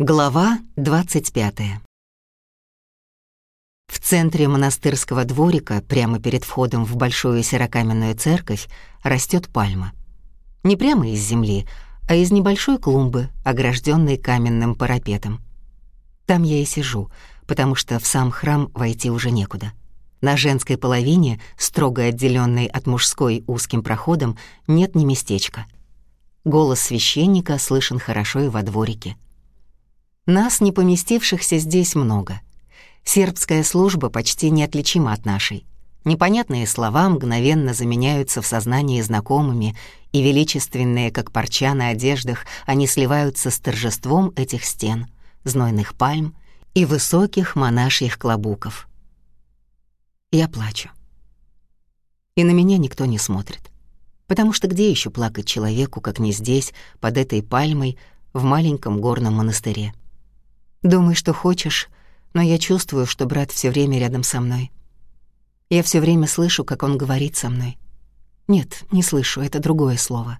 Глава 25. В центре монастырского дворика, прямо перед входом в большую серокаменную церковь, растет пальма. Не прямо из земли, а из небольшой клумбы, огражденной каменным парапетом. Там я и сижу, потому что в сам храм войти уже некуда. На женской половине, строго отделенной от мужской узким проходом, нет ни местечка. Голос священника слышен хорошо и во дворике — нас, не поместившихся здесь, много. Сербская служба почти неотличима от нашей. Непонятные слова мгновенно заменяются в сознании знакомыми, и величественные, как парча на одеждах, они сливаются с торжеством этих стен, знойных пальм и высоких монашьих клобуков. Я плачу. И на меня никто не смотрит. Потому что где еще плакать человеку, как не здесь, под этой пальмой, в маленьком горном монастыре? Думай, что хочешь, но я чувствую, что брат все время рядом со мной. Я все время слышу, как он говорит со мной. Нет, не слышу, это другое слово.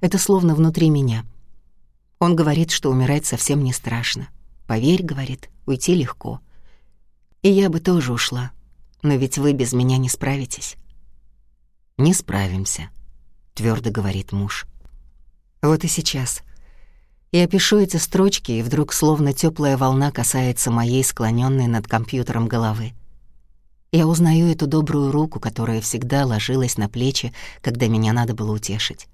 Это словно внутри меня. Он говорит, что умирать совсем не страшно. Поверь, говорит, уйти легко. И я бы тоже ушла, но ведь вы без меня не справитесь. Не справимся, твердо говорит муж. Вот и сейчас я пишу эти строчки, и вдруг словно теплая волна касается моей склоненной над компьютером головы. Я узнаю эту добрую руку, которая всегда ложилась на плечи, когда меня надо было утешить.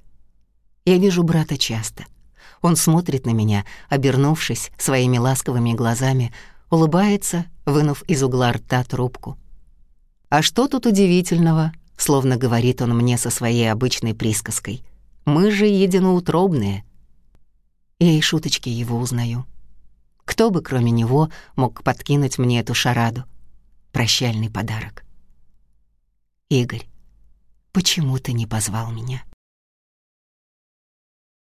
Я вижу брата часто. Он смотрит на меня, обернувшись своими ласковыми глазами, улыбается, вынув из угла рта трубку. «А что тут удивительного?» — словно говорит он мне со своей обычной присказкой. «Мы же единоутробные». Я и шуточки его узнаю. Кто бы, кроме него, мог подкинуть мне эту шараду? Прощальный подарок. Игорь, почему ты не позвал меня?